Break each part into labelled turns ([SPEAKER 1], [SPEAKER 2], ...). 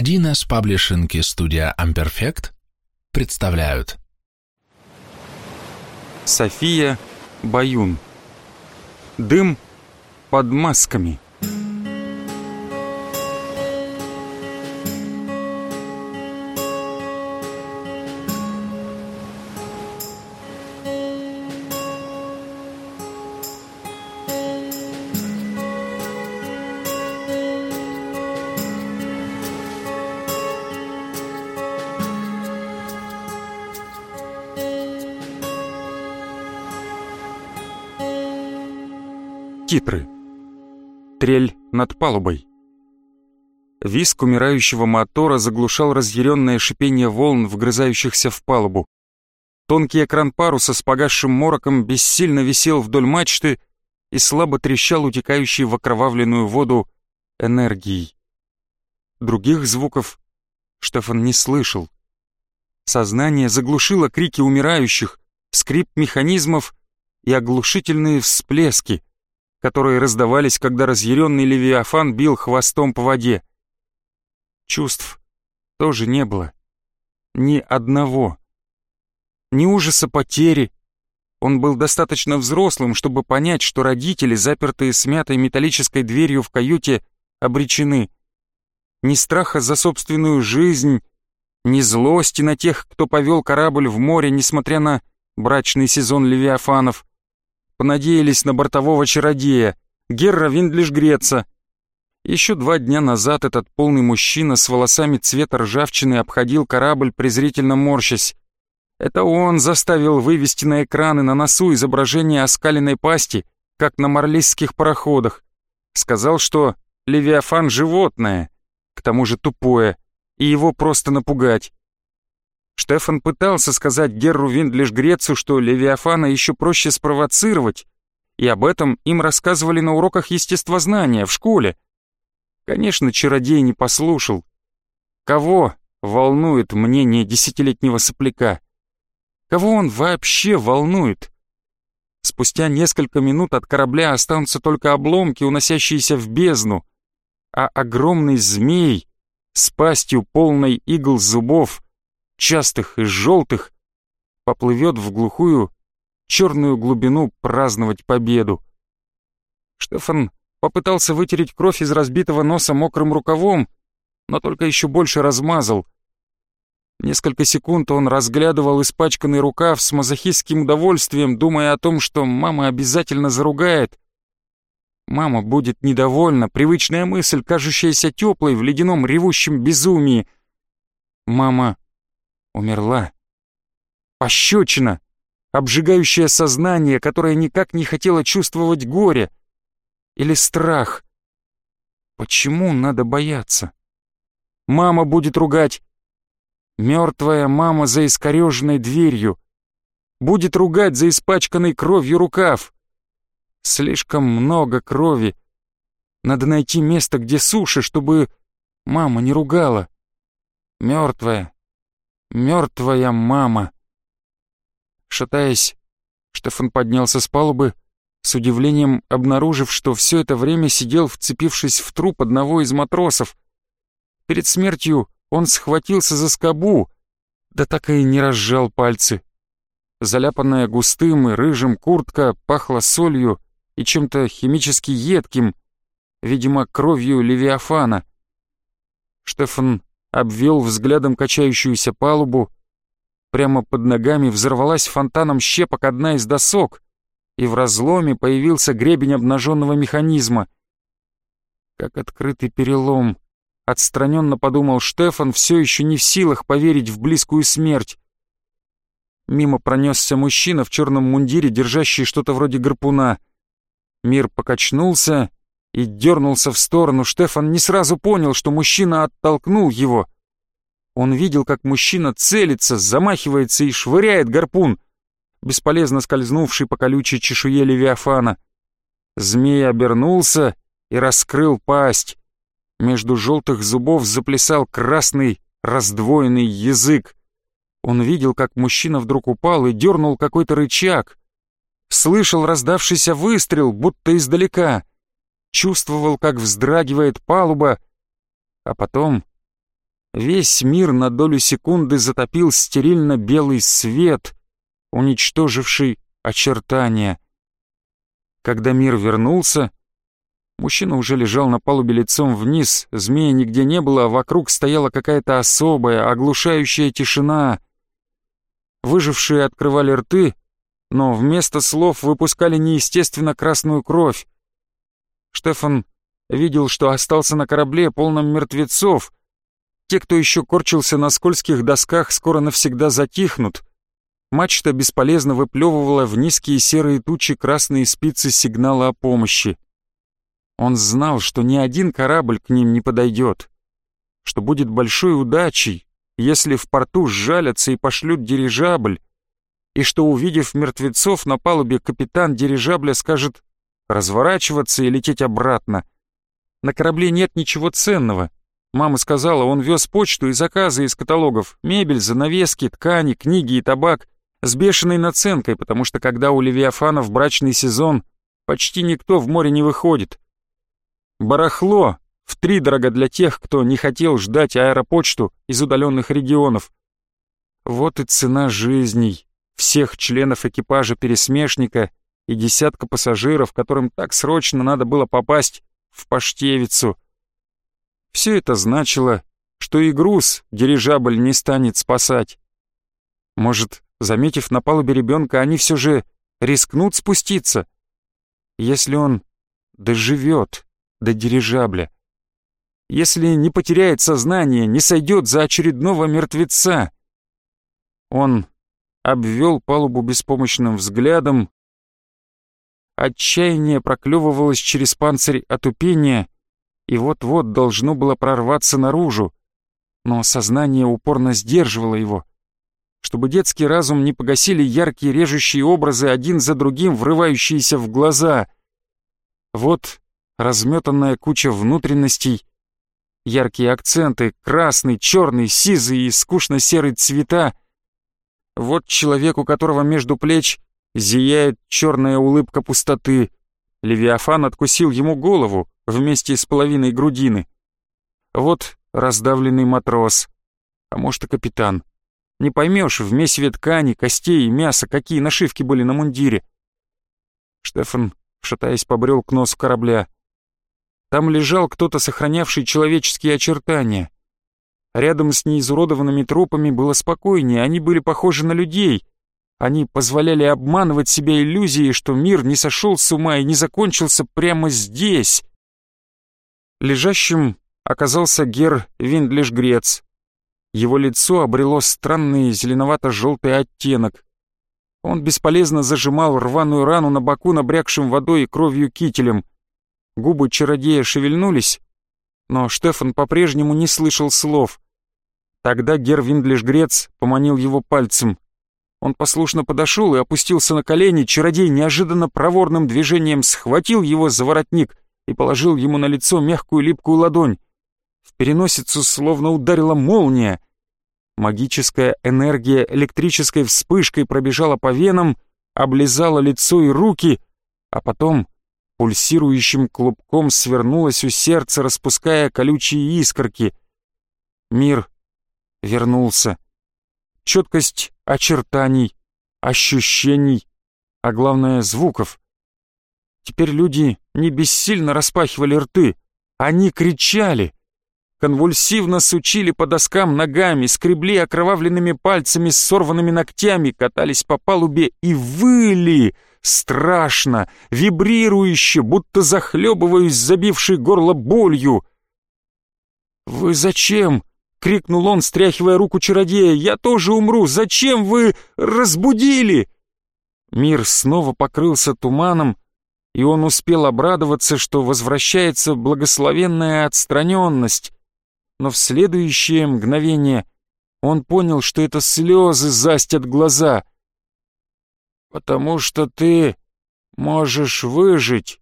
[SPEAKER 1] 1С паблишинг и студия Amperfect представляют.
[SPEAKER 2] София Баюн. Дым под масками Титры. Трель над палубой. Виск умирающего мотора заглушал разъяренное шипение волн, вгрызающихся в палубу. Тонкий экран паруса с погасшим мороком бессильно висел вдоль мачты и слабо трещал утекающий в окровавленную воду энергией. Других звуков Штефан не слышал. Сознание заглушило крики умирающих, скрип механизмов и оглушительные всплески — которые раздавались, когда разъяренный Левиафан бил хвостом по воде. Чувств тоже не было. Ни одного. Ни ужаса потери. Он был достаточно взрослым, чтобы понять, что родители, запертые смятой металлической дверью в каюте, обречены. Ни страха за собственную жизнь, ни злости на тех, кто повел корабль в море, несмотря на брачный сезон Левиафанов — понадеялись на бортового чародея, Герра Виндлиш Греца. Еще два дня назад этот полный мужчина с волосами цвета ржавчины обходил корабль, презрительно морщась. Это он заставил вывести на экраны на носу изображение оскаленной пасти, как на марлийских пароходах. Сказал, что Левиафан — животное, к тому же тупое, и его просто напугать. Штефан пытался сказать Герру Виндлиш Грецу, что Левиафана еще проще спровоцировать, и об этом им рассказывали на уроках естествознания в школе. Конечно, чародей не послушал. Кого волнует мнение десятилетнего сопляка? Кого он вообще волнует? Спустя несколько минут от корабля останутся только обломки, уносящиеся в бездну, а огромный змей с пастью полной игл зубов частых и желтых, поплывет в глухую черную глубину праздновать победу. Штефан попытался вытереть кровь из разбитого носа мокрым рукавом, но только еще больше размазал. Несколько секунд он разглядывал испачканный рукав с мазохистским удовольствием, думая о том, что мама обязательно заругает. Мама будет недовольна, привычная мысль, кажущаяся теплой в ледяном ревущем безумии. Мама умерла. Пощечина, обжигающее сознание, которое никак не хотело чувствовать горе или страх. Почему надо бояться? Мама будет ругать. Мертвая мама за искореженной дверью. Будет ругать за испачканный кровью рукав. Слишком много крови. Надо найти место, где суши, чтобы мама не ругала. Мертвая, Мертвая мама. Шатаясь, Штефан поднялся с палубы, с удивлением обнаружив, что все это время сидел, вцепившись в труп одного из матросов. Перед смертью он схватился за скобу, да так и не разжал пальцы. Заляпанная густым и рыжим куртка пахла солью и чем-то химически едким, видимо, кровью Левиафана. Штефан обвел взглядом качающуюся палубу. Прямо под ногами взорвалась фонтаном щепок одна из досок, и в разломе появился гребень обнаженного механизма. Как открытый перелом, отстраненно подумал Штефан, все еще не в силах поверить в близкую смерть. Мимо пронесся мужчина в черном мундире, держащий что-то вроде гарпуна. Мир покачнулся, и дернулся в сторону. Штефан не сразу понял, что мужчина оттолкнул его. Он видел, как мужчина целится, замахивается и швыряет гарпун, бесполезно скользнувший по колючей чешуе Левиафана. Змей обернулся и раскрыл пасть. Между желтых зубов заплясал красный раздвоенный язык. Он видел, как мужчина вдруг упал и дернул какой-то рычаг. Слышал раздавшийся выстрел, будто издалека — чувствовал, как вздрагивает палуба, а потом Весь мир на долю секунды затопил стерильно-белый свет, уничтоживший очертания. Когда мир вернулся, мужчина уже лежал на палубе лицом вниз, змея нигде не было, а вокруг стояла какая-то особая, оглушающая тишина. Выжившие открывали рты, но вместо слов выпускали неестественно красную кровь. Штефан видел, что остался на корабле, полном мертвецов. Те, кто еще корчился на скользких досках, скоро навсегда затихнут. Мачта бесполезно выплевывала в низкие серые тучи красные спицы сигнала о помощи. Он знал, что ни один корабль к ним не подойдет, что будет большой удачей, если в порту сжалятся и пошлют дирижабль, и что, увидев мертвецов на палубе, капитан дирижабля скажет разворачиваться и лететь обратно. На корабле нет ничего ценного. Мама сказала, он вез почту и заказы из каталогов, мебель, занавески, ткани, книги и табак с бешеной наценкой, потому что когда у Левиафана в брачный сезон, почти никто в море не выходит. Барахло втридорого для тех, кто не хотел ждать аэропочту из удаленных регионов. Вот и цена жизней всех членов экипажа пересмешника и десятка пассажиров, которым так срочно надо было попасть в Паштевицу. Все это значило, что и груз дирижабль не станет спасать. Может, заметив на палубе ребенка, они все же рискнут спуститься? Если он доживет до дирижабля. Если не потеряет сознание, не сойдет за очередного мертвеца. Он обвел палубу беспомощным взглядом. Отчаяние проклевывалось через панцирь отупения и вот-вот должно было прорваться наружу, но сознание упорно сдерживало его. Чтобы детский разум не погасили яркие режущие образы один за другим, врывающиеся в глаза. Вот разметанная куча внутренностей, яркие акценты, красный, черный, сизый и скучно-серый цвета, вот человек, у которого между плеч зияет черная улыбка пустоты. Левиафан откусил ему голову вместе с половиной грудины. Вот раздавленный матрос, а может и капитан. Не поймешь в месиве ткани, костей и мяса, какие нашивки были на мундире. Штефан, шатаясь, побрел к носу корабля. Там лежал кто-то, сохранявший человеческие очертания. Рядом с неизуродованными трупами было спокойнее, они были похожи на людей. Они позволяли обманывать себя иллюзией, что мир не сошел с ума и не закончился прямо здесь. Лежащим оказался Гер Виндлиш-Грец. Его лицо обрело странный зеленовато-желтый оттенок. Он бесполезно зажимал рваную рану на боку набрякшим водой и кровью кителем. Губы чародея шевельнулись, но Штефан по-прежнему не слышал слов. Тогда Гервиндлиш-Грец поманил его пальцем. Он послушно подошел и опустился на колени, чародей неожиданно проворным движением схватил его за воротник и положил ему на лицо мягкую липкую ладонь. В переносицу словно ударила молния. Магическая энергия электрической вспышкой пробежала по венам, облизала лицо и руки, а потом пульсирующим клубком свернулась у сердца, распуская колючие искорки. Мир вернулся. Четкость очертаний, ощущений, а главное звуков. Теперь люди не бессильно распахивали рты, они кричали, конвульсивно сучили по доскам ногами, скребли окровавленными пальцами с сорванными ногтями, катались по палубе и выли, страшно, вибрирующе, будто захлебываясь, забившей горло болью. «Вы зачем?» — крикнул он, стряхивая руку чародея. «Я тоже умру! Зачем вы разбудили?» Мир снова покрылся туманом, и он успел обрадоваться, что возвращается благословенная отстраненность. Но в следующее мгновение он понял, что это слезы застят глаза. «Потому что ты можешь выжить.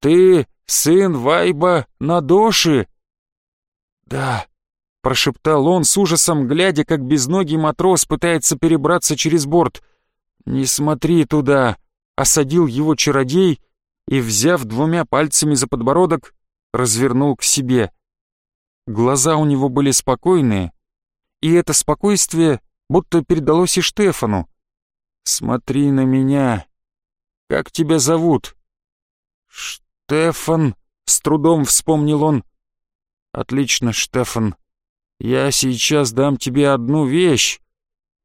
[SPEAKER 2] Ты сын Вайба Надоши?» «Да», Прошептал он с ужасом, глядя, как безногий матрос пытается перебраться через борт. «Не смотри туда!» — осадил его чародей и, взяв двумя пальцами за подбородок, развернул к себе. Глаза у него были спокойные, и это спокойствие будто передалось и Штефану. «Смотри на меня. Как тебя зовут?» «Штефан», — с трудом вспомнил он. «Отлично, Штефан. Я сейчас дам тебе одну вещь,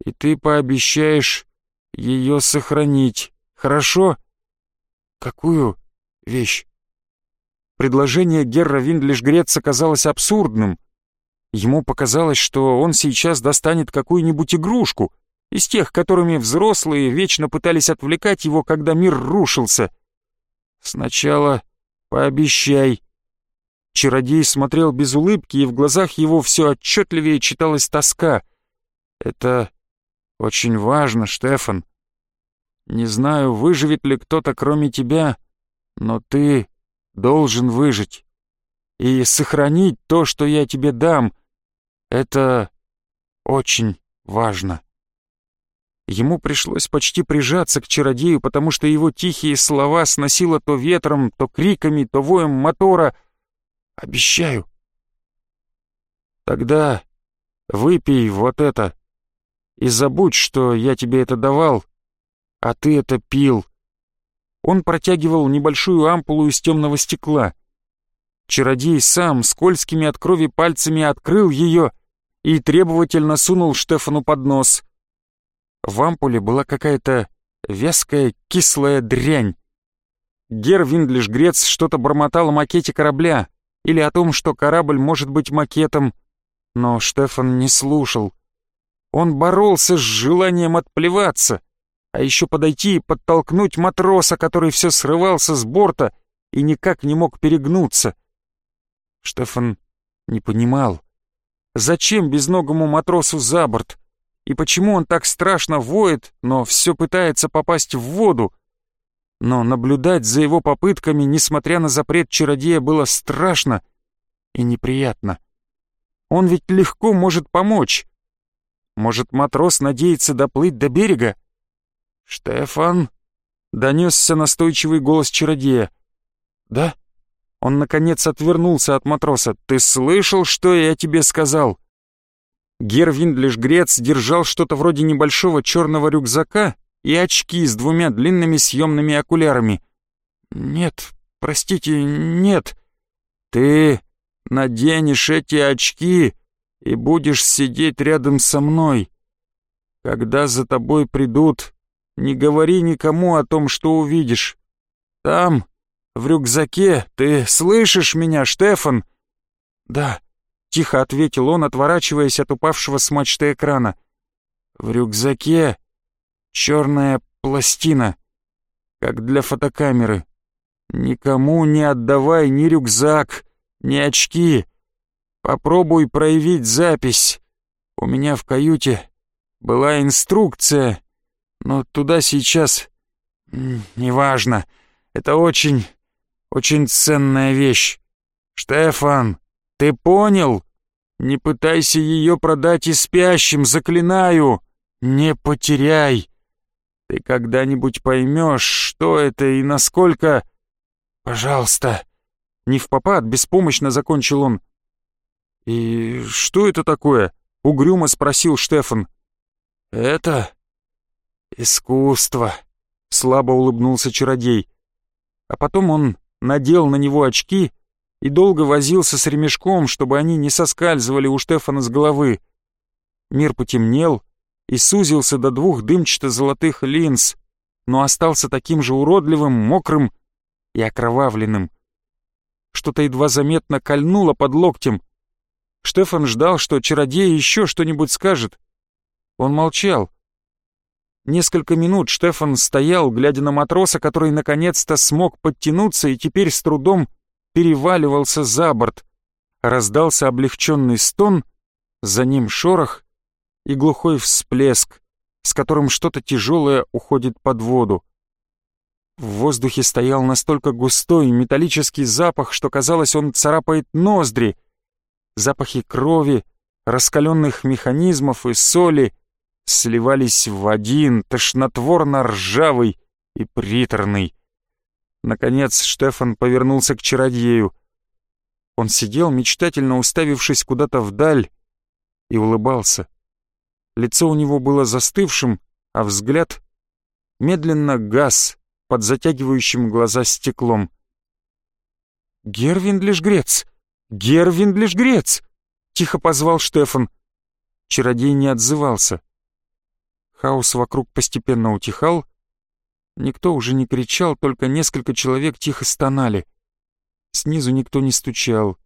[SPEAKER 2] и ты пообещаешь ее сохранить, хорошо?» «Какую вещь?» Предложение Герра Виндлиш-Греца казалось абсурдным. Ему показалось, что он сейчас достанет какую-нибудь игрушку, из тех, которыми взрослые вечно пытались отвлекать его, когда мир рушился. «Сначала пообещай». Чародей смотрел без улыбки, и в глазах его все отчетливее читалась тоска. «Это очень важно, Штефан. Не знаю, выживет ли кто-то кроме тебя, но ты должен выжить. И сохранить то, что я тебе дам, это очень важно. Ему пришлось почти прижаться к чародею, потому что его тихие слова сносило то ветром, то криками, то воем мотора. «Обещаю». «Тогда выпей вот это и забудь, что я тебе это давал, а ты это пил». Он протягивал небольшую ампулу из темного стекла. Чародей сам скользкими от крови пальцами открыл ее и требовательно сунул Штефану под нос. В ампуле была какая-то вязкая кислая дрянь. Гер Виндлиш-Грец что-то бормотал о макете корабля или о том, что корабль может быть макетом, но Штефан не слушал. Он боролся с желанием отплеваться, а еще подойти и подтолкнуть матроса, который все срывался с борта и никак не мог перегнуться. Штефан не понимал, зачем безногому матросу за борт, и почему он так страшно воет, но все пытается попасть в воду. Но наблюдать за его попытками, несмотря на запрет чародея, было страшно и неприятно. Он ведь легко может помочь. Может, матрос надеется доплыть до берега? «Штефан?» — донесся настойчивый голос чародея. «Да?» Он, наконец, отвернулся от матроса. «Ты слышал, что я тебе сказал?» Гервиндлиш-грец держал что-то вроде небольшого черного рюкзака и очки с двумя длинными съемными окулярами. «Нет, простите, нет. Ты наденешь эти очки и будешь сидеть рядом со мной. Когда за тобой придут, не говори никому о том, что увидишь. Там, в рюкзаке, ты слышишь меня, Штефан?» «Да», — тихо ответил он, отворачиваясь от упавшего с мачты экрана. «В рюкзаке черная пластина, как для фотокамеры. Никому не отдавай ни рюкзак, ни очки. Попробуй проявить запись. У меня в каюте была инструкция, но туда сейчас... Неважно. Это очень, очень ценная вещь. Штефан, ты понял? Не пытайся ее продать и спящим, заклинаю. Не потеряй. Ты когда-нибудь поймешь, что это и насколько... Пожалуйста. Не в попад, беспомощно закончил он. «И что это такое?» — угрюмо спросил Штефан. «Это «Искусство!» — слабо улыбнулся чародей. А потом он надел на него очки и долго возился с ремешком, чтобы они не соскальзывали у Штефана с головы. Мир потемнел и сузился до двух дымчато-золотых линз, но остался таким же уродливым, мокрым и окровавленным. Что-то едва заметно кольнуло под локтем. Штефан ждал, что чародей еще что-нибудь скажет. Он молчал, Несколько минут Штефан стоял, глядя на матроса, который наконец-то смог подтянуться и теперь с трудом переваливался за борт. Раздался облегченный стон, за ним шорох и глухой всплеск, с которым что-то тяжелое уходит под воду. В воздухе стоял настолько густой металлический запах, что казалось, он царапает ноздри. Запахи крови, раскаленных механизмов и соли — сливались в один, тошнотворно-ржавый и приторный. Наконец Штефан повернулся к чародею. Он сидел, мечтательно уставившись куда-то вдаль, и улыбался. Лицо у него было застывшим, а взгляд медленно гас под затягивающим глаза стеклом. «Гервиндлиш-грец! Гервиндлиш-грец!» — тихо позвал Штефан. Чародей не отзывался. Хаос вокруг постепенно утихал. Никто уже не кричал, только несколько человек тихо стонали. Снизу никто не стучал.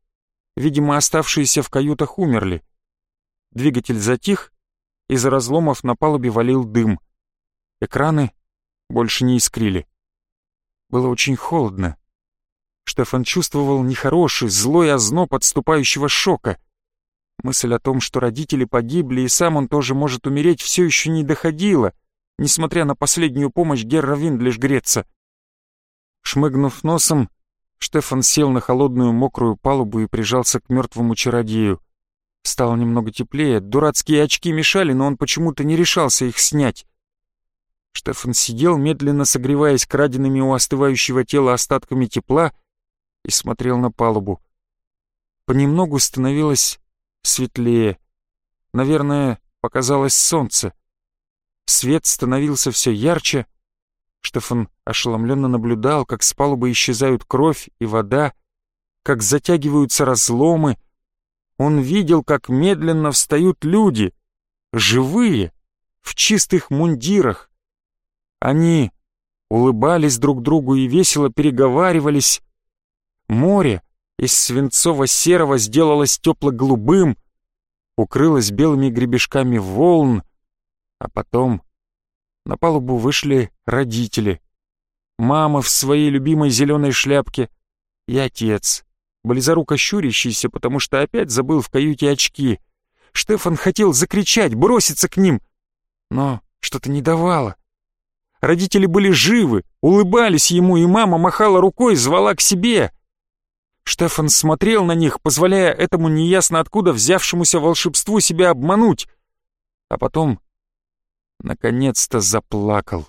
[SPEAKER 2] Видимо, оставшиеся в каютах умерли. Двигатель затих, из разломов на палубе валил дым. Экраны больше не искрили. Было очень холодно. Штефан чувствовал нехороший, злой озноб отступающего шока. Мысль о том, что родители погибли и сам он тоже может умереть, все еще не доходила, несмотря на последнюю помощь Герра Виндлиш Греца. Шмыгнув носом, Штефан сел на холодную мокрую палубу и прижался к мертвому чародею. Стало немного теплее, дурацкие очки мешали, но он почему-то не решался их снять. Штефан сидел, медленно согреваясь краденными у остывающего тела остатками тепла, и смотрел на палубу. Понемногу становилось светлее. Наверное, показалось солнце. Свет становился все ярче. Штефан ошеломленно наблюдал, как с палубы исчезают кровь и вода, как затягиваются разломы. Он видел, как медленно встают люди, живые, в чистых мундирах, они улыбались друг другу и весело переговаривались. Море из свинцово-серого сделалось тепло-голубым, укрылось белыми гребешками волн, а потом на палубу вышли родители. Мама в своей любимой зеленой шляпке и отец, близоруко щурящийся, потому что опять забыл в каюте очки. Штефан хотел закричать, броситься к ним, но что-то не давало. Родители были живы, улыбались ему, и мама махала рукой, звала к себе. Штефан смотрел на них, позволяя этому неясно откуда взявшемуся волшебству себя обмануть. А потом, наконец-то, заплакал.